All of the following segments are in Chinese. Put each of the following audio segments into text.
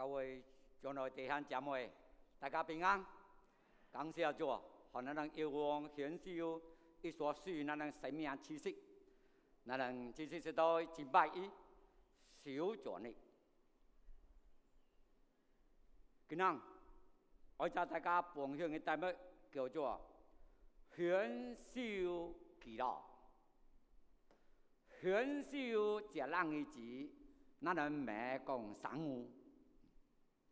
各位将来弟兄姊妹，大家平安。感谢主，让咱能有望享受一所属于咱能生命气息，咱能继续时代敬拜伊，小助力。今日我教大家分享嘅题目叫做享受祈祷。享受这两个字，那能没讲三五。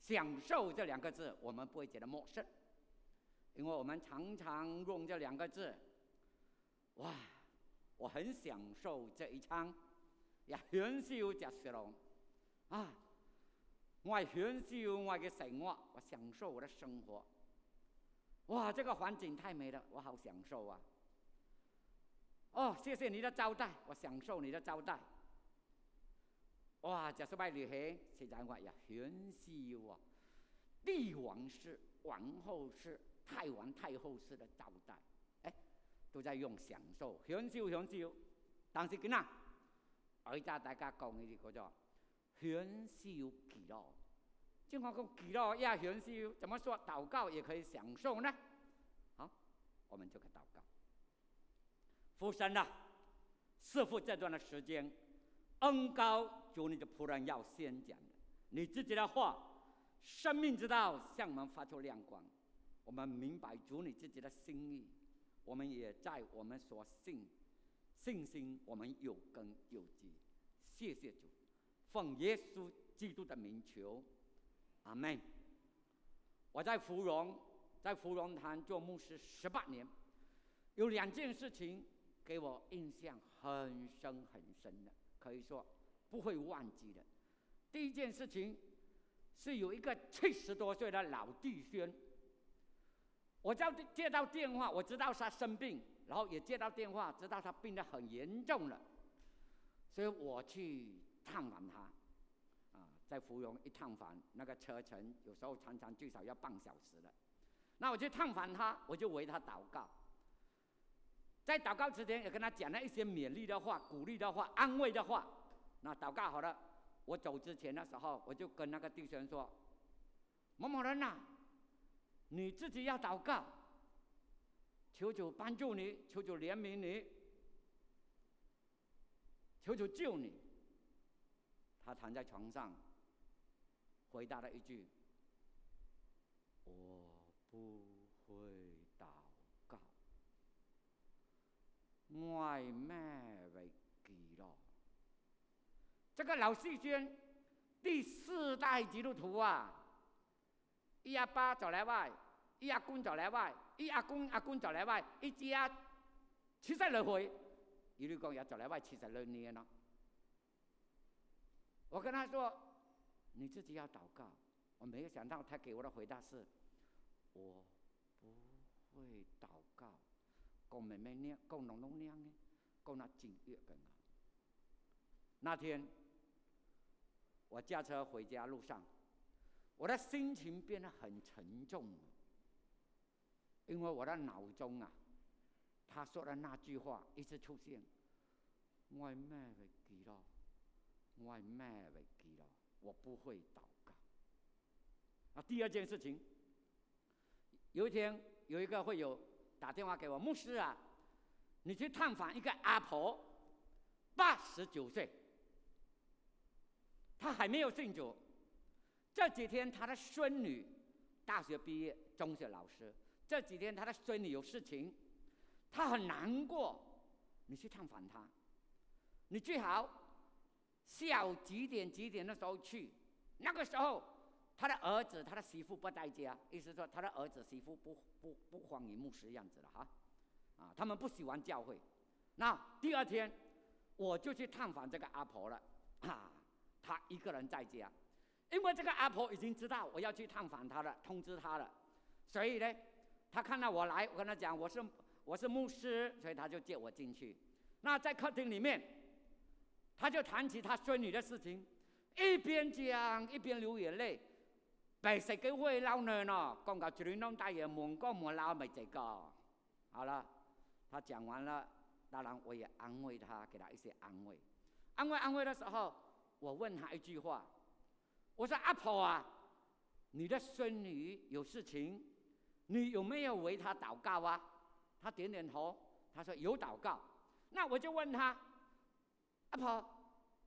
享受这两个字，我们不会觉得陌生，因为我们常常用这两个字。哇，我很享受这一餐，也享受这食咯。啊，我享受我的生活，我享受我的生活。哇，这个环境太美了，我好享受啊！哦，谢谢你的招待，我享受你的招待。哇，这是拜旅行，现在我也享受啊！帝王式、王后式、太王太后式的招待，哎，都在用享受、享受、享受。但是今呐，而家大家讲的叫做享受祈祷。经常讲祈祷也享受，怎么说祷告也可以享受呢？好，我们就可祷告。父神呐，师傅这段的时间，恩高。主，你的仆人要先讲的，你自己的话，生命之道向我们发出亮光。我们明白主你自己的心意，我们也在我们所信信心，我们有根有基。谢谢主，奉耶稣基督的名求，阿门。我在芙蓉，在芙蓉堂做牧师十八年，有两件事情给我印象很深很深的，可以说。不会忘记的。第一件事情是有一个七十多岁的老弟兄，我叫接到电话，我知道他生病，然后也接到电话，知道他病得很严重了，所以我去探访他。啊，在芙蓉一探访，那个车程有时候常常最少要半小时的。那我去探访他，我就为他祷告。在祷告之前，也跟他讲了一些勉励的话、鼓励的话、安慰的话。那祷告好了，我走之前的时候，我就跟那个弟兄说：“某某人呐，你自己要祷告，求求帮助你，求求怜悯你，求求救你。”他躺在床上，回答了一句：“我不会祷告，外卖为。”这个老细君，第四代基督徒啊，一阿爸走来外，一阿公走来外，一阿公阿公走来外，一家七十六回，一律讲要走来外七十六年了。我跟他说：“你自己要祷告。”我没有想到他给我的回答是：“我不会祷告。”够妹妹念，够农农念呢，讲那正月更好。那天。我驾车回家路上，我的心情变得很沉重，因为我的脑中啊，他说的那句话一直出现：“我咩会记咯？我咩会记咯？我不会祷告。”啊，第二件事情，有一天有一个会友打电话给我，牧师啊，你去探访一个阿婆，八十九岁。他还没有信主，这几天他的孙女大学毕业，中学老师。这几天他的孙女有事情，他很难过。你去探访他，你最好下午几点几点的时候去。那个时候，他的儿子、他的媳妇不在家，意思说他的儿子媳妇不不不欢迎牧师样子了哈，啊，他们不喜欢教会。那第二天我就去探访这个阿婆了，啊。他一个人在家，因为这个阿婆已经知道我要去探访他了，通知他了，所以呢，他看到我来，我跟他讲我是我是牧师，所以他就接我进去。那在客厅里面，他就谈起他孙女的事情，一边讲一边流眼泪。白食嘅会老呢咯，讲到嘴弄大爷门讲门老没这个。好了，他讲完了，当然我也安慰他，给他一些安慰。安慰安慰的时候。我问他一句话，我说：“阿婆啊，你的孙女有事情，你有没有为她祷告啊？他点点头，他说有祷告。那我就问他，阿婆，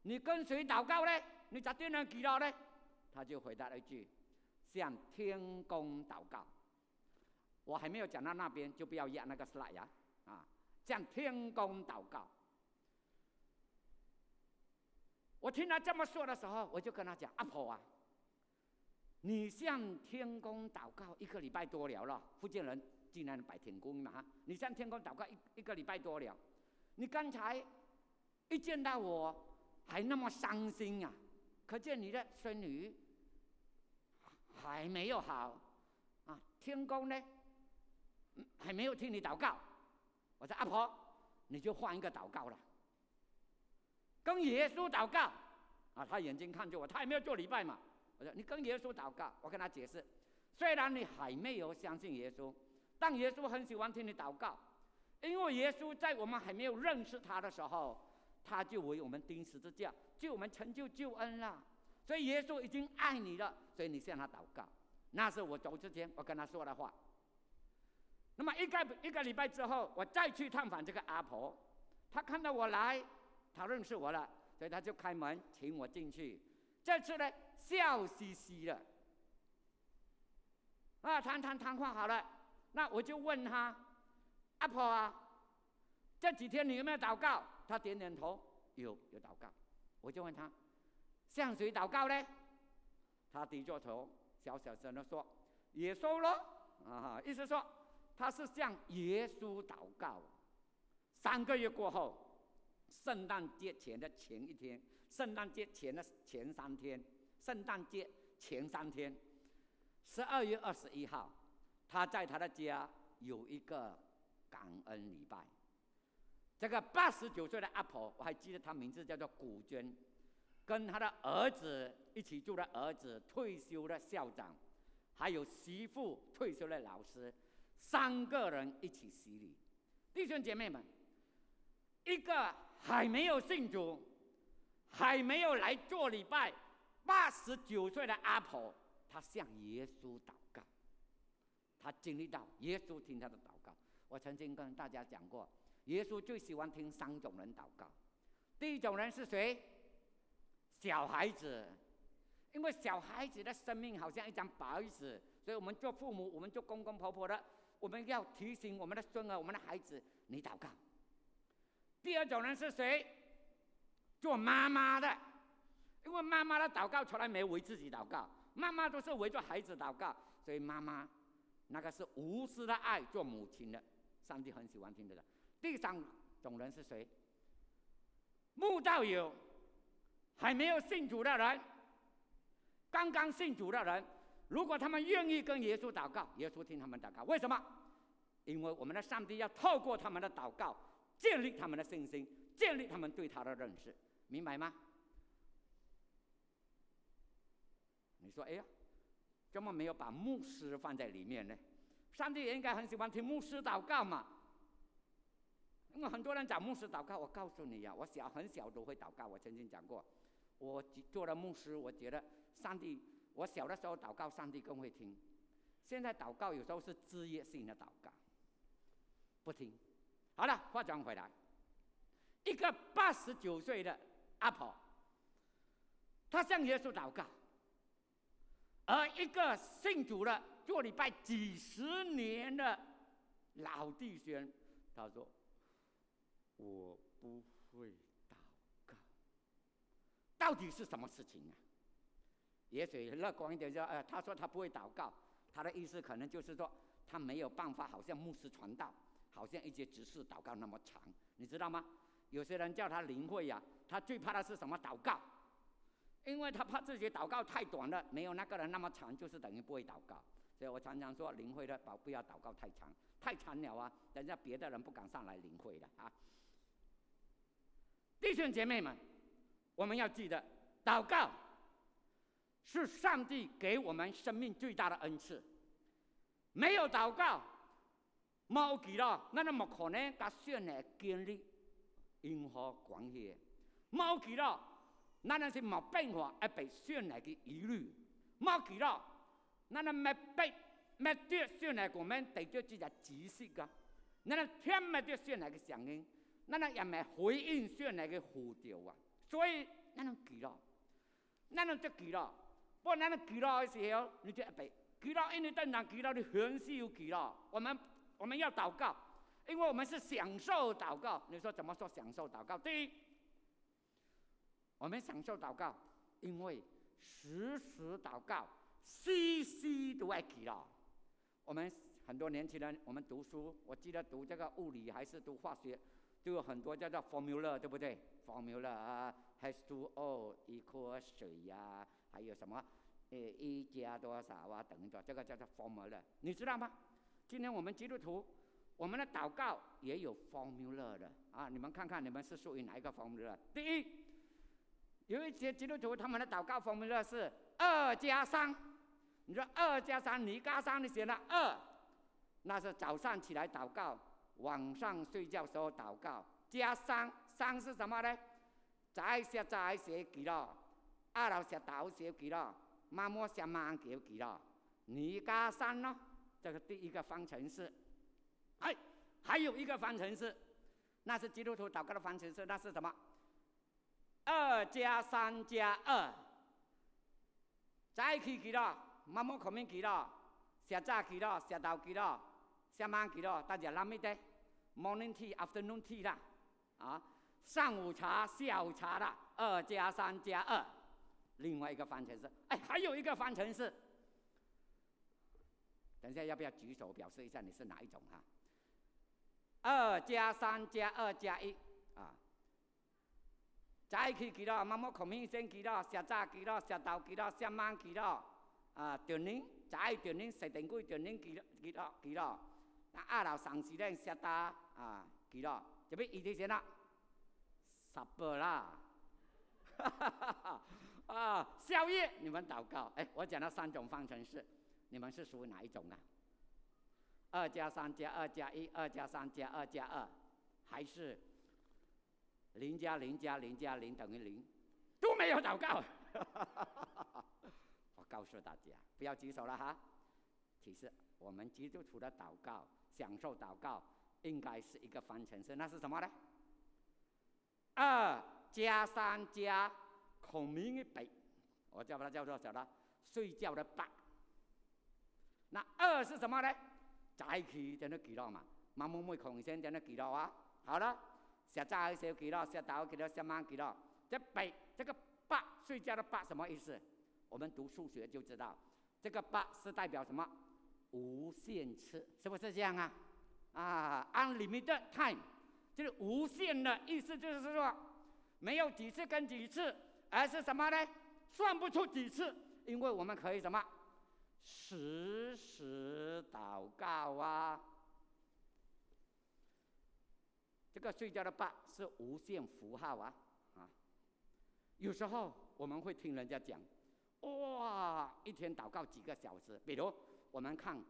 你跟谁祷告呢？你咋点人祈祷呢？他就回答了一句，向天公祷告。我还没有讲到那边，就不要压那个 slide 呀，啊，向天公祷告。我听他这么说的时候，我就跟他讲：“阿婆啊，你向天公祷告一个礼拜多了了。福建人竟然拜天公嘛哈，你向天公祷告一一个礼拜多了，你刚才一见到我还那么伤心啊，可见你的孙女还没有好啊。天公呢，还没有听你祷告。我说阿婆，你就换一个祷告了。”跟耶稣祷告，啊，他眼睛看着我，他也没有做礼拜嘛。我说你跟耶稣祷告，我跟他解释，虽然你还没有相信耶稣，但耶稣很喜欢听你祷告，因为耶稣在我们还没有认识他的时候，他就为我们钉十字架，就我们成就救恩了。所以耶稣已经爱你了，所以你向他祷告。那是我走之前我跟他说的话。那么一个一个礼拜之后，我再去探访这个阿婆，她看到我来。他认识我了，所以他就开门请我进去。这次呢，笑嘻嘻的，啊，谈谈谈话好了。那我就问他，阿婆啊，这几天你有没有祷告？他点点头，有有祷告。我就问他，向谁祷告呢？他低着头，小小声的说：“耶稣咯。”啊，意思说他是向耶稣祷告。三个月过后。圣诞节前的前一天，圣诞节前的前三天，圣诞节前三天，十二月二十一号，他在他的家有一个感恩礼拜。这个八十九岁的阿婆，我还记得她名字叫做古娟，跟他的儿子一起住的儿子，退休的校长，还有媳妇退休的老师，三个人一起洗礼。弟兄姐妹们，一个。还没有信主，还没有来做礼拜，八十九岁的阿婆，她向耶稣祷告，她经历到耶稣听她的祷告。我曾经跟大家讲过，耶稣最喜欢听三种人祷告。第一种人是谁？小孩子，因为小孩子的生命好像一张白纸，所以我们做父母，我们做公公婆婆的，我们要提醒我们的孙儿、我们的孩子，你祷告。第二种人是谁？做妈妈的，因为妈妈的祷告从来没为自己祷告，妈妈都是围着孩子祷告，所以妈妈那个是无私的爱，做母亲的，上帝很喜欢听这个。第三种人是谁？慕道友，还没有信主的人，刚刚信主的人，如果他们愿意跟耶稣祷告，耶稣听他们祷告，为什么？因为我们的上帝要透过他们的祷告。建立他们的信心，建立他们对他的认识，明白吗？你说，哎呀，怎么没有把牧师放在里面呢？上帝也应该很喜欢听牧师祷告嘛。因为很多人找牧师祷告，我告诉你呀，我小很小都会祷告。我曾经讲过，我做了牧师，我觉得上帝，我小的时候祷告，上帝更会听。现在祷告有时候是职业性的祷告，不听。好了，话讲回来，一个八十九岁的阿婆，她向耶稣祷告；而一个信主了、做礼拜几十年的老弟兄，他说：“我不会祷告。”到底是什么事情啊？也许乐观一点说：“呃，他说他不会祷告，他的意思可能就是说他没有办法，好像牧师传道。”好像一些执事祷告那么长，你知道吗？有些人叫他灵会呀，他最怕的是什么？祷告，因为他怕自己祷告太短了，没有那个人那么长，就是等于不会祷告。所以我常常说，灵会的宝不要祷告太长，太长了啊，人家别的人不敢上来灵会的啊。弟兄姐妹们，我们要记得，祷告是上帝给我们生命最大的恩赐，没有祷告。冇记咯，咱都冇可能甲选的经历任何关系。冇记咯，咱那是冇办法而被选来的疑虑。冇记咯，咱啊要被要得上来，我们得到这个知识噶。咱啊听唔到上来嘅声音，咱啊也咪回应上来嘅呼召啊。所以咱能记咯，咱能得记咯。不然咱能记咯嘅时候，你就要背。记咯，因为等人记咯，你很是有记咯。我们我们要祷告，因为我们是享受祷告。你说怎么说享受祷告？第一，我们享受祷告，因为时时祷告，时时都爱记咯。我们很多年轻人，我们读书，我记得读这个物理还是读化学，都有很多叫做 formula，对不对？formula 啊，H2O equals 水呀，还有什么？呃，一加多少啊？等等，这个叫做 formula，你知道吗？今天我们基督徒，我们的祷告也有 formula 的啊！你们看看，你们是属于哪一个 formula？第一，有一些基督徒他们的祷告 formula 是二加三。你说二加三，你加三，你写了二，那是早上起来祷告，晚上睡觉时候祷告。加三，三是什么呢？再写再写几了？二老写倒写几了？妈妈写慢给几了？你加三咯，这个第一个方程式。哎，还有一个方程式，那是基督徒祷告的方程式，那是什么？二加三加二，再去几了？妈妈后面几了？下早几了？下昼几了？下晚几了？大家啷么的？Morning tea, afternoon tea 啦，啊，上午茶、下午茶啦，二加三加二。另外一个方程式，哎，还有一个方程式。等一下，要不要举手表示一下你是哪一种哈？二加三加二加一啊。早起几多？妈妈孔明先几多？下早几多？下昼几多？下晚几多？啊，锻炼，早锻炼，十点几锻炼几多？几多？几多？那二楼上时咧，下大啊几多？这边一点先啦，十八啦。哈哈哈哈。啊，宵夜，你们祷告。哎，我讲了三种方程式，你们是属于哪一种啊？二加三加二加一，二加三加二加二，还是零加零加零加零等于零？都没有祷告。我告诉大家，不要举手了哈。其实我们基督徒的祷告，享受祷告，应该是一个方程式，那是什么呢？二加三加。孔明的北，我叫它叫做什么？睡觉的八。那二是什么呢？早起在那记录嘛，妈妈妹孔先在那记录啊。好了，下早时候记录，下早记录，下慢记录。这北这个八睡觉的八什么意思？我们读数学就知道，这个八是代表什么？无限次，是不是这样啊？啊，unlimited time，就是无限的意思，就是说没有几次跟几次。而是什么呢？算不出几次，因为我们可以什么？时时祷告啊！这个睡觉的八是无限符号啊啊！有时候我们会听人家讲，哇，一天祷告几个小时。比如我们看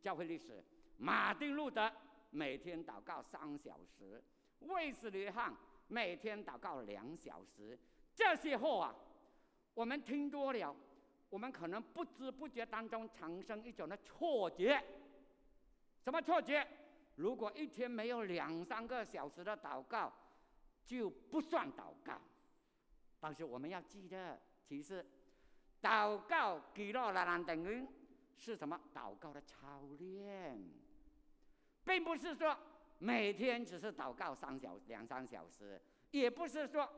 教会历史，马丁路德每天祷告三小时，卫斯理汉每天祷告两小时。这些话啊，我们听多了，我们可能不知不觉当中产生一种的错觉。什么错觉？如果一天没有两三个小时的祷告，就不算祷告。但是我们要记得，其实祷告给了了兰等于是什么？祷告的操练，并不是说每天只是祷告三小两三小时，也不是说。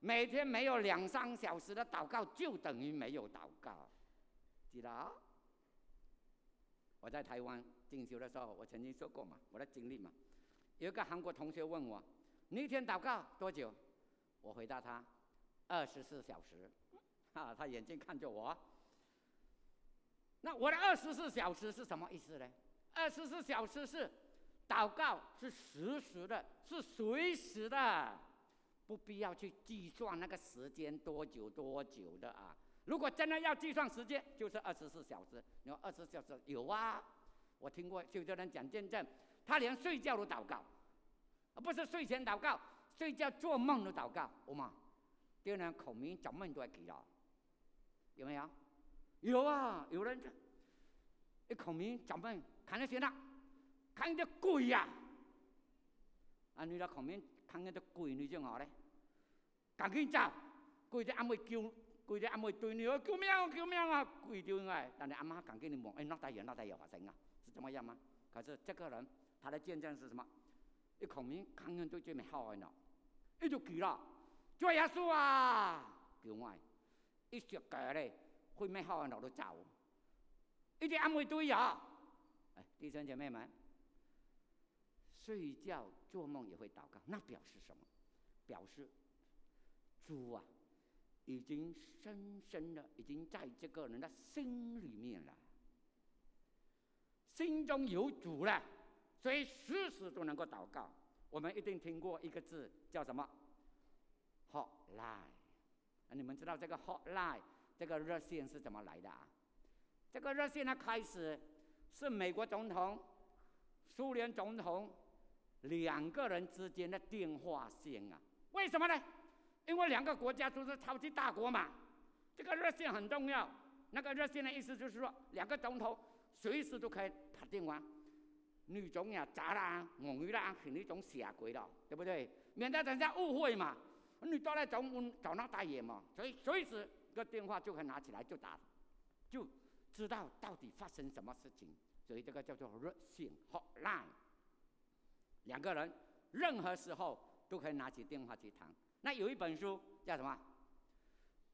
每天没有两三小时的祷告，就等于没有祷告，记得？我在台湾进修的时候，我曾经说过嘛，我的经历嘛。有一个韩国同学问我：“你一天祷告多久？”我回答他：“二十四小时。”啊，他眼睛看着我。那我的二十四小时是什么意思呢？二十四小时是祷告是实时的，是随时的。不必要去计算那个时间多久多久的啊！如果真的要计算时间，就是二十四小时。你说二十四小时有啊？我听过有的人讲见证，他连睡觉都祷告，不是睡前祷告，睡觉做梦都祷告，好吗？第二口明怎么都要记了，有没有？有啊，有人这一孔明怎么看到谁了？看到鬼呀！啊，你那孔明看到鬼，你就好咧，赶紧走，鬼在暗妹叫，鬼在暗妹对你说救命啊！救命啊！鬼丢来，但你阿妈赶紧你望，哎，那大爷那大爷发生啊，是怎么样吗？可是这个人他的见证是什么？一孔明看见都最没好玩了，一就急了，做耶稣啊！叫我，一脚脚咧，会没好玩路都走，一直安慰对呀。哎，弟兄姐妹们，睡觉做梦也会祷告，那表示什么？表示主啊，已经深深的已经在这个人的心里面了，心中有主了。所以时时都能够祷告。我们一定听过一个字叫什么？Hotline。你们知道这个 Hotline 这个热线是怎么来的啊？这个热线呢，开始是美国总统、苏联总统两个人之间的电话线啊。为什么呢？因为两个国家都是超级大国嘛。这个热线很重要。那个热线的意思就是说，两个总统随时都可以打电话。女总呀，砸啦，我女啦，肯定总下跪了，对不对？免得人家误会嘛。你到来找我找那大爷嘛，所以随时个电话就可以拿起来就打，就知道到底发生什么事情。所以这个叫做热线 （hotline）。两个人任何时候都可以拿起电话去谈。那有一本书叫什么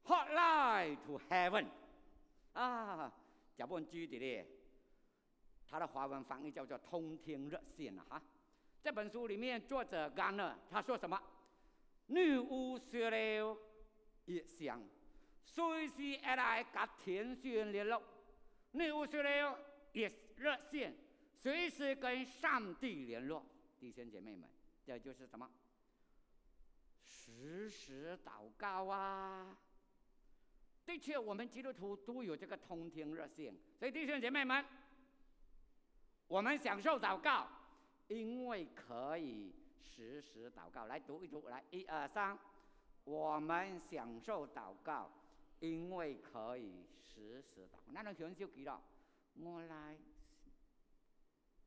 ？Hotline to Heaven。啊，这本书的咧。他的华文翻译叫做“通天热线”了哈。这本书里面，作者 Gunner 他说什么？女巫需了热线，随时来跟天选联络。女巫需了热热线，随时跟上帝联络。弟兄姐妹们，这就是什么？时时祷告啊！的确，我们基督徒都有这个通天热线。所以，弟兄姐妹们。我们享受祷告，因为可以时时祷告。来读一读，来一二三。我们享受祷告，因为可以时时祷。那能享受几了？我来，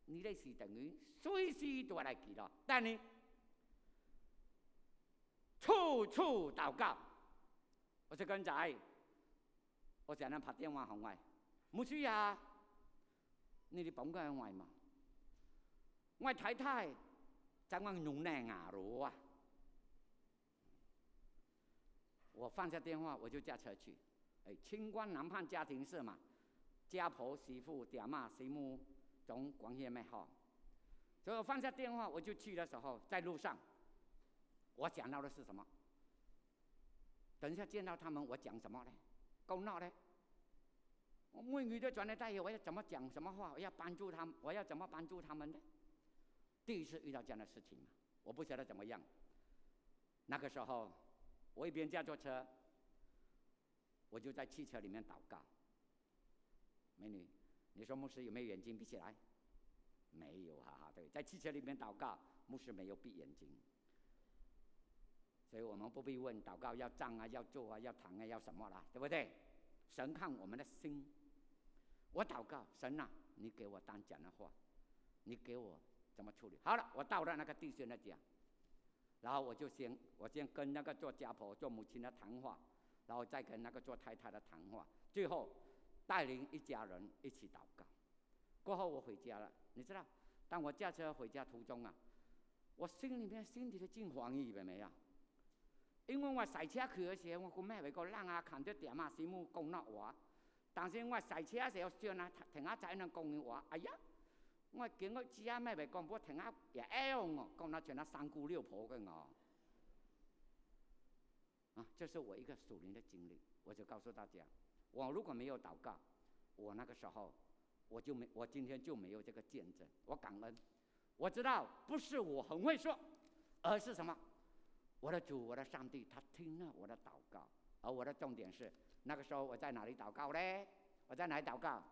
你的是等于随时都来祈祷，但你，处处祷告。我是跟仔，我常常拍电话向外，冇需要。你哋捧佢喺外嘛？我太太在我用那牙路啊！我放下电话，我就驾车去。哎，清官难判家庭事嘛，家婆媳妇爹妈媳妇总关系咩好。所以我放下电话，我就去的时候，在路上，我想到的是什么？等一下见到他们，我讲什么呢？够闹呢？我每遇到转来大爷，我要怎么讲什么话？我要帮助他们，我要怎么帮助他们呢？第一次遇到这样的事情，我不晓得怎么样。那个时候，我一边驾着车，我就在汽车里面祷告。美女，你说牧师有没有眼睛闭起来？没有，哈哈，对，在汽车里面祷告，牧师没有闭眼睛。所以我们不必问祷告要站啊，要坐啊，要躺啊，要什么了，对不对？神看我们的心。我祷告神呐，你给我当讲的话，你给我怎么处理？好了，我到了那个弟兄的家，然后我就先我先跟那个做家婆、做母亲的谈话，然后再跟那个做太太的谈话，最后带领一家人一起祷告。过后我回家了，你知道，当我驾车回家途中啊，我心里面心里的惊慌意味没有？因为我赛车去的时候，我个咩为个人啊，看到点啊师母讲那话。但是我赛车的时候上啊停下仔那讲话，哎呀，我见我知啊咩咪讲，我停下也 L 我讲那全那三姑六婆嘅我，啊，这是我一个属灵的经历，我就告诉大家，我如果没有祷告，我那个时候我就没，我今天就没有这个见证。我感恩，我知道不是我很会说，而是什么？我的主，我的上帝，他听了我的祷告，而我的重点是。那个时候我在哪里祷告呢？我在哪里祷告？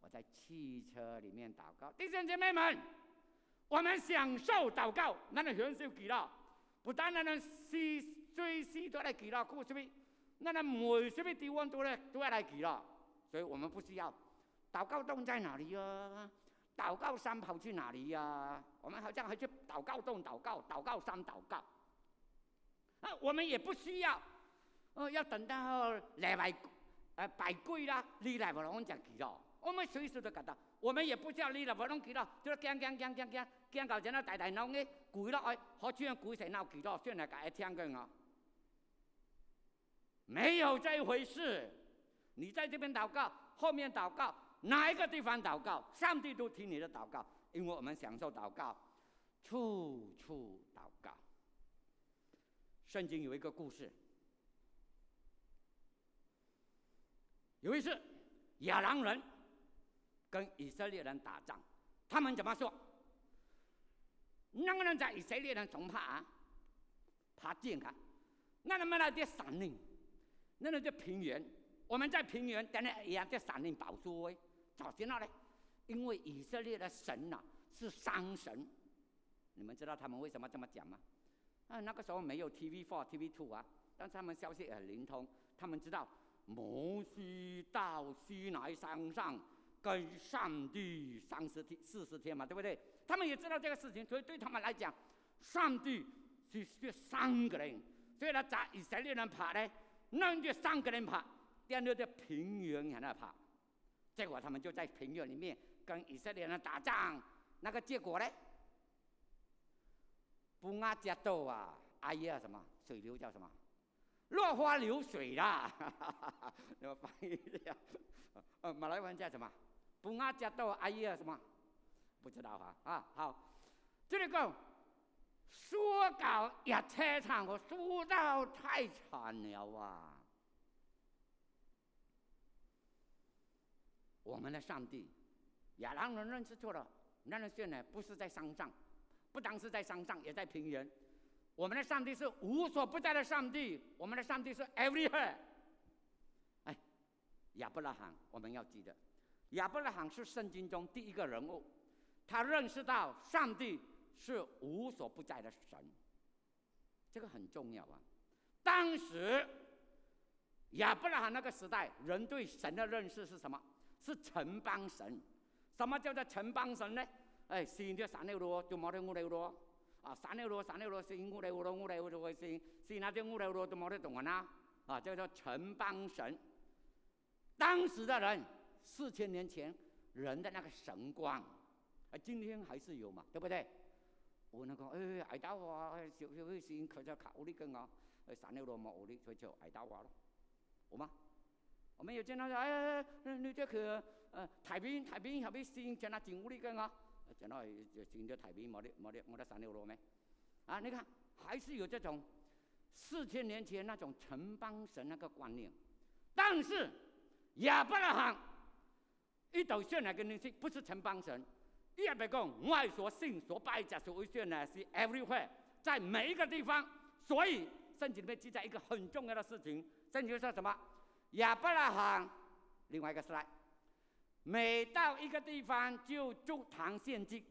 我在汽车里面祷告。弟兄姐妹们，我们享受祷告，那能享受祈祷，不但那能时随时都来祈祷，可是不？那那每什么地方都来都要来祈了。所以我们不需要祷告洞在哪里呀？祷告山跑去哪里呀？我们好像还去祷告洞祷告，祷告山祷告。啊，我们也不需要，哦，要等到礼拜，呃，拜跪啦，你来不拢讲祈了。我们随时都感到，我们也不叫你来不拢祈了，就是讲讲讲讲讲，讲到人家大大闹嘅，跪了，哎，好像跪成闹祈祷，算来解听嘅我。没有这一回事，你在这边祷告，后面祷告，哪一个地方祷告，上帝都听你的祷告，因为我们享受祷告，处处祷告。圣经有一个故事，有一次亚兰人跟以色列人打仗，他们怎么说？那个人在以色列人从怕啊怕剑啊，那他们那点山岭。那那叫平原，我们在平原，等下一样在山林保住诶。早知道呢？因为以色列的神呐是山神，你们知道他们为什么这么讲吗？啊，那个时候没有 TV Four、TV Two 啊，但是他们消息很灵通，他们知道摩西到西奈山上跟上帝三十天、四十天嘛，对不对？他们也知道这个事情，所以对他们来讲，上帝是需三个人，所以呢，在以色列人爬呢。那就三个人爬，第二在平原在那爬，结果他们就在平原里面跟以色列人打仗，那个结果呢？不阿加豆啊，阿耶什么水流叫什么？落花流水啦！我翻译一下，呃，马来文叫什么？不阿加豆阿耶什么？不知道哈啊好，这个说稿也太长，我说到太惨了啊！我们的上帝，亚兰人认识错了，那人现在不是在山上，不单是在山上，也在平原。我们的上帝是无所不在的上帝，我们的上帝是 everywhere。哎，亚伯拉罕，我们要记得，亚伯拉罕是圣经中第一个人物，他认识到上帝。是无所不在的神，这个很重要啊。当时亚伯拉罕那个时代，人对神的认识是什么？是城邦神。什么叫做城邦神呢？哎，先就三六六，就冇得五六六啊，三六六，三六罗，先五六六，五六罗先，先那就五六六都冇得懂啊，啊，叫做城邦神。当时的人，四千年前人的那个神光，啊，今天还是有嘛，对不对？我那个哎，爱达华，小小微信可就考虑跟我，哎，三六六冇的，所以就爱达华咯，好吗？我们有见到说，哎，你这个呃，太平太平后边先叫他进屋里跟我，叫他就进到太平冇的冇的冇得三六六没？啊，你看还是有这种四千年前那种城邦神那个观念，但是亚伯拉罕一到现来跟你说，不是城邦神。第二别讲，我所信所拜者所为选呢是 everywhere，在每一个地方。所以圣经里面记载一个很重要的事情，圣经说什么？亚伯拉罕，另外一个是来，每到一个地方就筑坛献祭。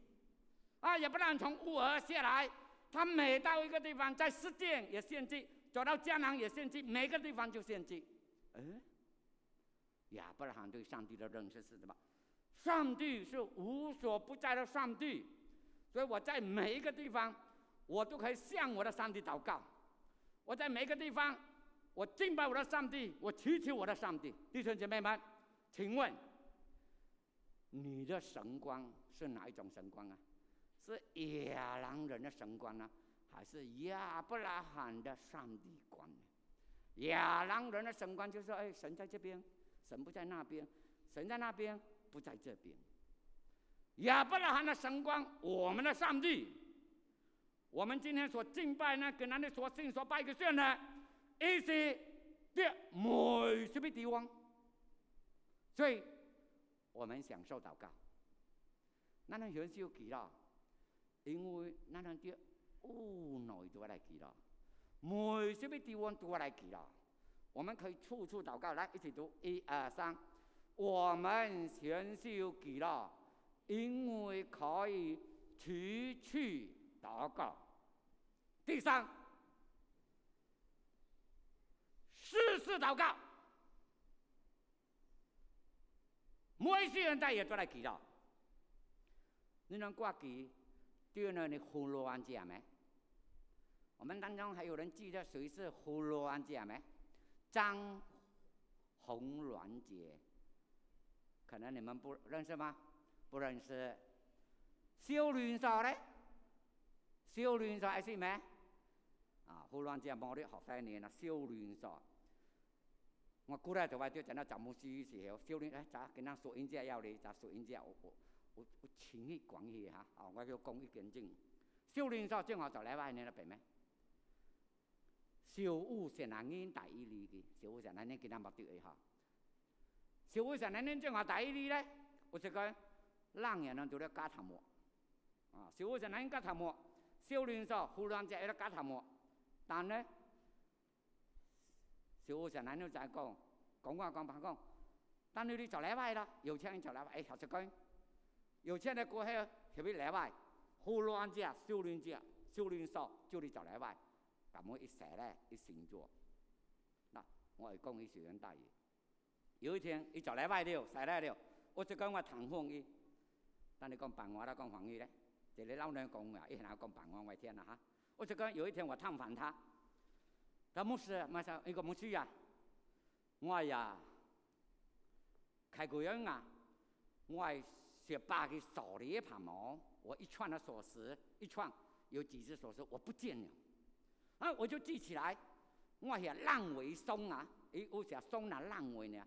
啊，亚伯拉罕从乌尔下来，他每到一个地方，在世界也献祭，走到迦南也献祭，每个地方就献祭。嗯，亚伯拉罕对上帝的认识是什么？上帝是无所不在的上帝，所以我在每一个地方，我都可以向我的上帝祷告。我在每一个地方，我敬拜我的上帝，我祈求我的上帝。弟兄姐妹们，请问你的神光是哪一种神光啊？是亚兰人的神光呢，还是亚伯拉罕的上帝光？亚兰人的神光就是，哎，神在这边，神不在那边，神在那边。不在这边。亚伯拉罕的神光，我们的上帝，我们今天所敬拜呢，跟咱的所信所拜的神呢，一些的每什么地方，所以我们享受祷告。那能有就记了，因为那能的无奈都来记了，每什么地方都来记了，我们可以处处祷告。来，一起读，一二三。我们全修给了，因为可以提去祷告。第三，事事祷告，每世人他也都来祈祷。你能挂记对了你胡罗安姐没？我们当中还有人记得谁是胡罗安姐没？张红鸾姐，可能你们不认识吗？不认识。小乱啥嘞？小乱啥还是咩？啊，胡乱姐冇啲学三年啦，小乱啥？我过来就话就在那找牧师时候，小乱哎，咋跟他说人家要你，咋说人家我我我我情意关系哈，啊，我叫讲一件证。小乱啥正好就来话你那边咩？小乌成人年第一哩嘅，小乌成人年见他目对下。小乌成人年正话第一哩咧，我就讲，冷人能做得加头膜。啊，小乌成人加头膜，小乱啥胡乱只喺度加头膜，但咧。小乌成人都就係講講話講白講，但係你就来拜啦，有錢就来拜，誒頭先講，有錢人過去特别来拜，胡亂只、少亂只、少亂數，就你就来拜，咁我一寫咧一成咗。嗱，我係講起小人大嘢。有一天，伊就来拜了，寫咧了，我就講我談風伊，但你讲白話啦，講黃語咧，就你老娘講啊，一係講白話我聽啦嚇。我就讲有一天我探访他。他牧师马上一个牧师呀，我呀开个人啊，我学把个扫的盘毛，我一串的锁匙，一串有几只锁匙我不见了，啊，我就记起来，我呀烂尾松啊，诶，我想松哪烂尾呢？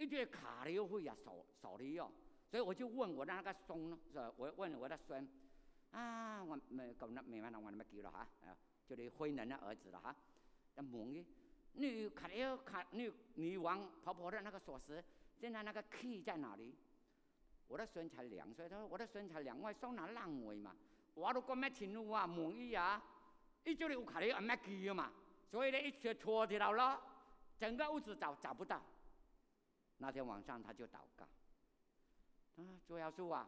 一点卡了会呀少少的哟，所以我就问我的那个松，是吧？我问我的孙，啊，我没搞那没完了，我那么记了哈，啊，就是灰人的儿子了哈。要蒙的，你看要看你女王婆婆的那个锁匙，现在那个 key 在哪里？我的孙才两岁，他说我的孙才两岁，送哪烂位嘛？我都讲咩前路啊，蒙伊啊，一叫你有看你啊咩 key 嘛？所以呢，一切错掉了，整个屋子找找不到。那天晚上他就祷告，啊，主要是啊，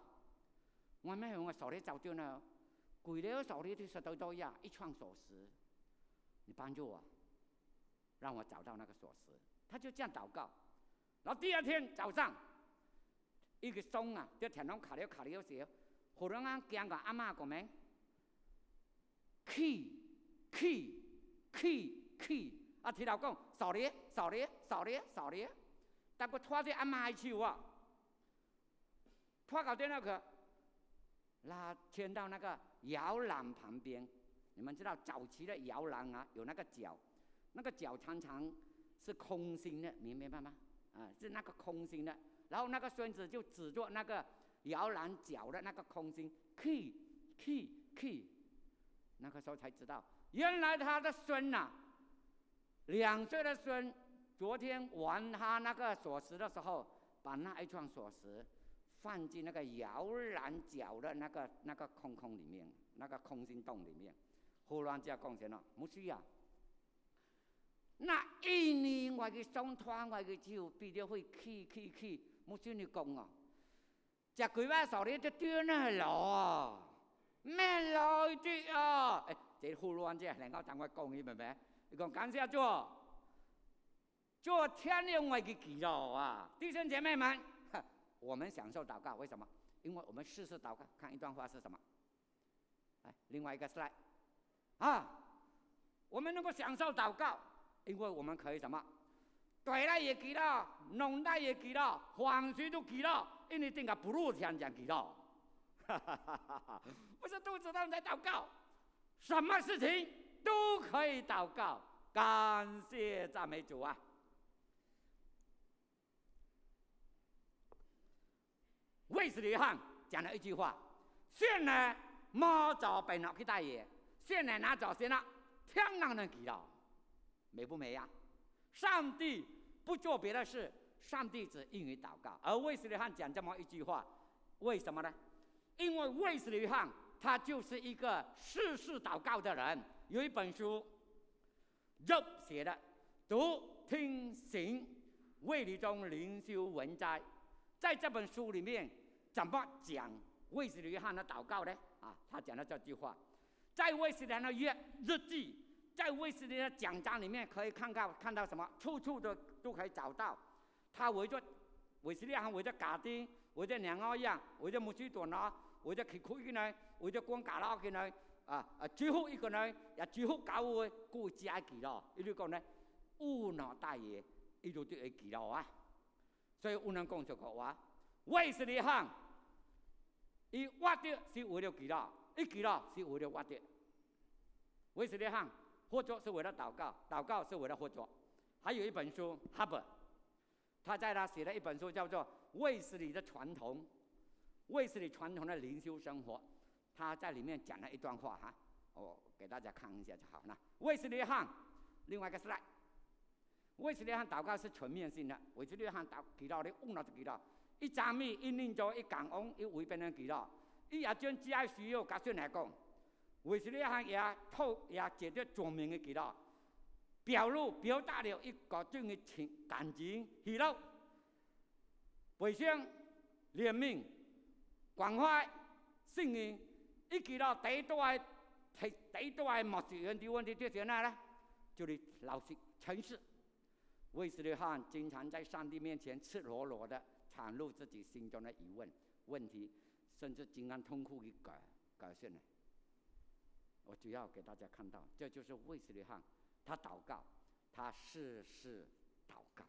我没有我手里找到呢，鬼了手里的石头多呀，一串锁匙，你帮助我。让我找到那个锁匙，他就这样祷告。然后第二天早上，一个钟啊，就天空卡了卡了有时，忽然间讲个阿妈个名，key key key key，啊，提到讲扫咧扫咧扫咧扫咧，但个拖在阿妈去哇，拖搞定那个，拉牵到那个摇篮旁边。你们知道早期的摇篮啊，有那个脚。那个脚常常是空心的，明白吗？啊，是那个空心的。然后那个孙子就指着那个摇篮脚的那个空心，key key key。那个时候才知道，原来他的孙呐，两岁的孙，昨天玩他那个锁匙的时候，把那一串锁匙放进那个摇篮角的那个那个空空里面，那个空心洞里面。忽然间讲起了，不需要。那一年我去送团我嘅就比较会去去去，冇算你讲啊！这句话说咧，就丢那咯，咩来的啊？诶，这胡乱啫，能够同我讲，你明唔明？你讲感谢做，做天亮我嘅祈祷啊！弟兄姐妹们，我们享受祷告，为什么？因为我们试试祷告，看一段话是什么？哎，另外一个 slide 啊，我们能够享受祷告。因为我们可以什么？对了也记了，弄了也记了，黄水都记了，因为这个不如天讲记了。不是肚子痛在祷告，什么事情都可以祷告。感谢赞美主啊！卫斯理汉讲？了一句话：现在莫找白脑去大爷，现在拿找谁呢？天上人记了。美不美呀？上帝不做别的事，上帝只应于祷告。而卫斯理汉讲？这么一句话，为什么呢？因为卫斯理汉他就是一个事事祷告的人。有一本书，Job 写的《读听行卫理中灵修文摘》，在这本书里面怎么讲卫斯理汉的祷告呢？啊，他讲了这句话，在卫斯理的日日记。在卫斯理的讲章里面可以看到看到什么？处处都都可以找到。他围着卫斯利汉围着家庭，为咗两个样，为咗牧师团啦，为咗去开嘅呢，为咗管家佬嘅呢，啊啊最后一个呢，也最后教会顾家己了，伊就讲呢，无脑大爷，伊就对会记咯啊。所以有人讲出个话，为斯理汉，伊挖掉是为了祈祷，一祈祷是为了挖掉。为斯利汉，或者是为了祷告，祷告是为了活着。还有一本书，哈伯。他在他写了一本书，叫做《卫斯理的传统》，卫斯理传统的灵修生活。他在里面讲了一段话哈，我给大家看一下就好了。卫斯理汉，另外一个 slide。卫斯理汉祷告是全面性的，卫斯理汉祷祈祷的问了就祈祷，一张面一念做一讲往一为别人祈祷，伊也将只爱需要甲孙来讲，卫斯理汉也透也解决全面的祈祷。表露表达了一个种的情感情，喜乐、悲伤、怜悯、关怀、信任，一记到第一代、第第一代牧师员的问题就是哪呢？就是老实诚实。卫斯理汉经常在上帝面前赤裸裸的袒露自己心中的疑问、问题，甚至经常痛苦的改改善呢。我主要给大家看到，这就是卫斯理汉。他祷告，他事事祷告。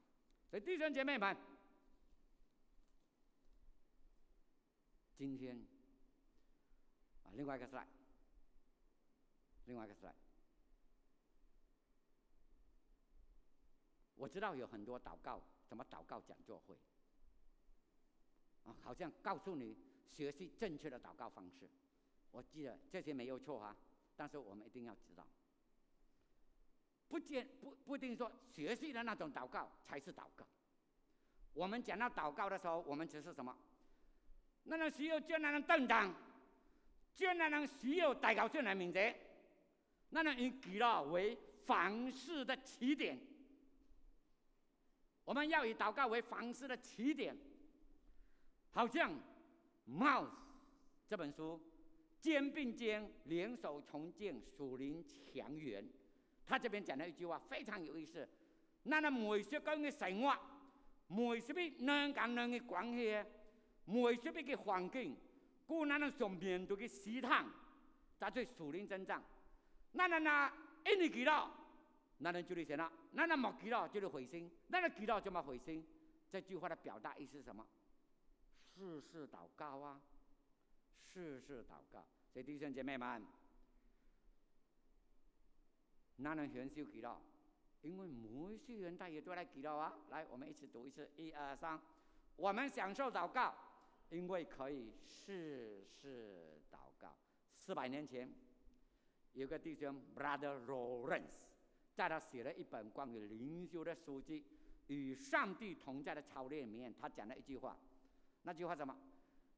所以弟兄姐妹们，今天啊，另外一个 slide，另外一个 slide，我知道有很多祷告，什么祷告讲座会啊，好像告诉你学习正确的祷告方式。我记得这些没有错啊，但是我们一定要知道。不见不不一定说学习的那种祷告才是祷告。我们讲到祷告的时候，我们只是什么？那人需要叫那人登堂，叫那人需要代表圣的名字，那人以基督为凡事的起点。我们要以祷告为凡事的起点。好像《Mouse》这本书，肩并肩，联手重建属灵强援。他这边讲了一句话，非常有意思。那那每说讲的生活，每说的人跟人的关系，每说的环境，故那那所面对的试探，在做属灵增长。那那那一年几了，那人就得什么？那那没几了就得回心，那那几了就没回心。这句话的表达意思是什么？事事祷告啊，事事祷告。所以弟兄姐妹们。哪能选修祈祷？因为每些人他也都来祈祷啊！来，我们一起读一次，一二三。我们享受祷告，因为可以事事祷告。四百年前，有个弟兄 Brother Lawrence，在他写了一本关于灵修的书籍《与上帝同在的操练》里面，他讲了一句话。那句话什么？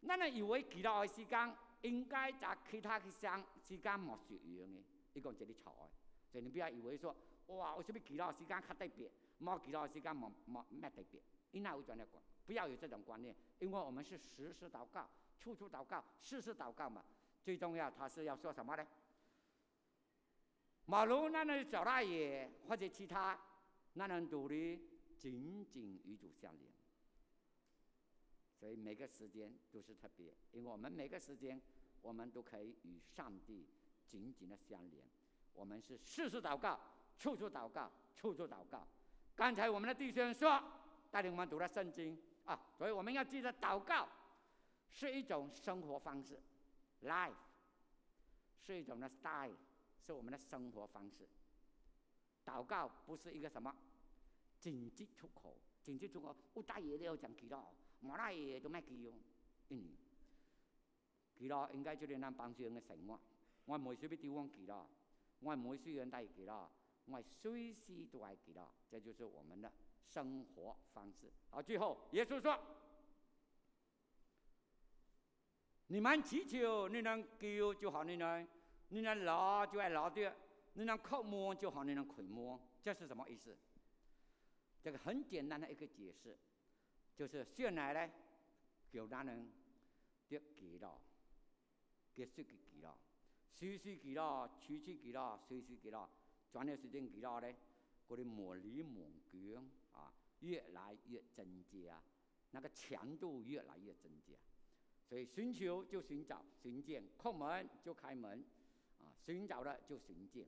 那人以为其他的时间应该在其他的时时间莫是一样的，一个这里错的。所以你不要以为说，哇，我是不是祈祷时间较特别，冇祈祷时间冇冇咩特别，应该有这样的观，不要有这种观念，因为我们是时时祷告，处处祷告，事事祷告嘛。最重要，他是要说什么呢？马路那人小大爷或者其他那人努力紧紧与主相连。所以每个时间都是特别，因为我们每个时间我们都可以与上帝紧紧的相连。我们是事事祷告，处处祷告，处处祷告。刚才我们的弟兄说，带领我们读了圣经啊，所以我们要记得，祷告是一种生活方式，life 是一种的 style，是我们的生活方式。祷告不是一个什么紧急出口，紧急出口，我大爷都要讲祈祷，马大爷都没祈用，嗯，祈祷应该就是咱帮助人的生活，我每随便地方祈祷。我每需要带给了，我随时都爱给了，这就是我们的生活方式。好，最后耶稣说：“你们祈求，你能给就好，你能你能拿就爱拿的，你能靠摸就好，你能可摸。”这是什么意思？这个很简单的一个解释，就是现在呢，有男人得给了，给谁给给了？随时记咯，处处记咯，随时记咯，转的时间记咯咧，嗰啲磨里磨卷啊，越来越增加。那个强度越来越增加。所以寻求就寻找，寻见叩门就开门，啊，寻找了就寻见，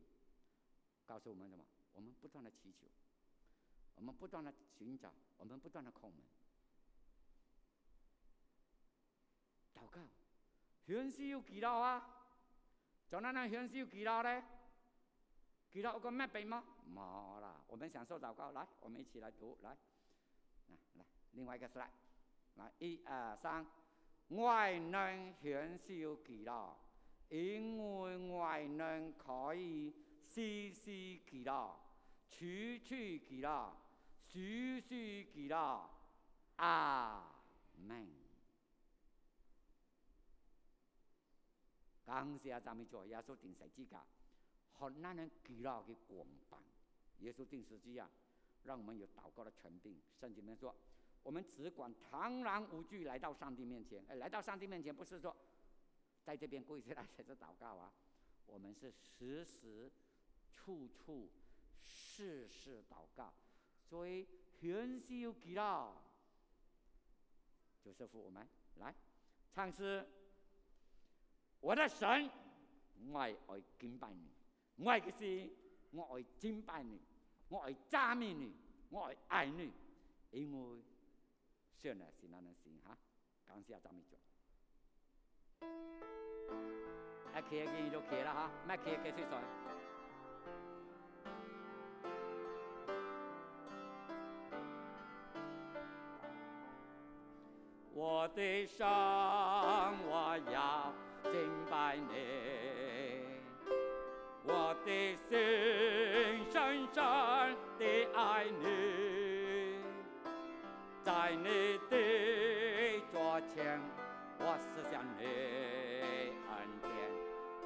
告诉我们什么？我们不断的祈求，我们不断的寻找，我们不断的叩门，祷告，显示有几多啊？在那那显示有几多呢？几多有个咩秘吗？冇啦，我们享受祷告，来，我们一起来读，来，来来，另外一个是来，来一二三，外能显示几多？因为外能可以实施几多？取去几了，许许几了，阿门。感谢咱们做耶稣定十字架，和那人给了的光板。耶稣定十字架，让我们有祷告的权柄。圣经里说，我们只管坦然无惧来到上帝面前。哎，来到上帝面前，不是说在这边跪下来在这祷告啊，我们是时时处处。事事祷告，所以全是有祈祷。就是父，我们来唱诗。我的神，我爱敬拜你，我爱的是我爱敬拜你，我爱赞美你，我爱爱你，因为神呢是那能行哈，感谢赞美主。一企一见就企了哈，咩企企水水。我的神，我要爱你，我的心深深的爱你，在你的桌前，我思想你恩典，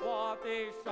我的神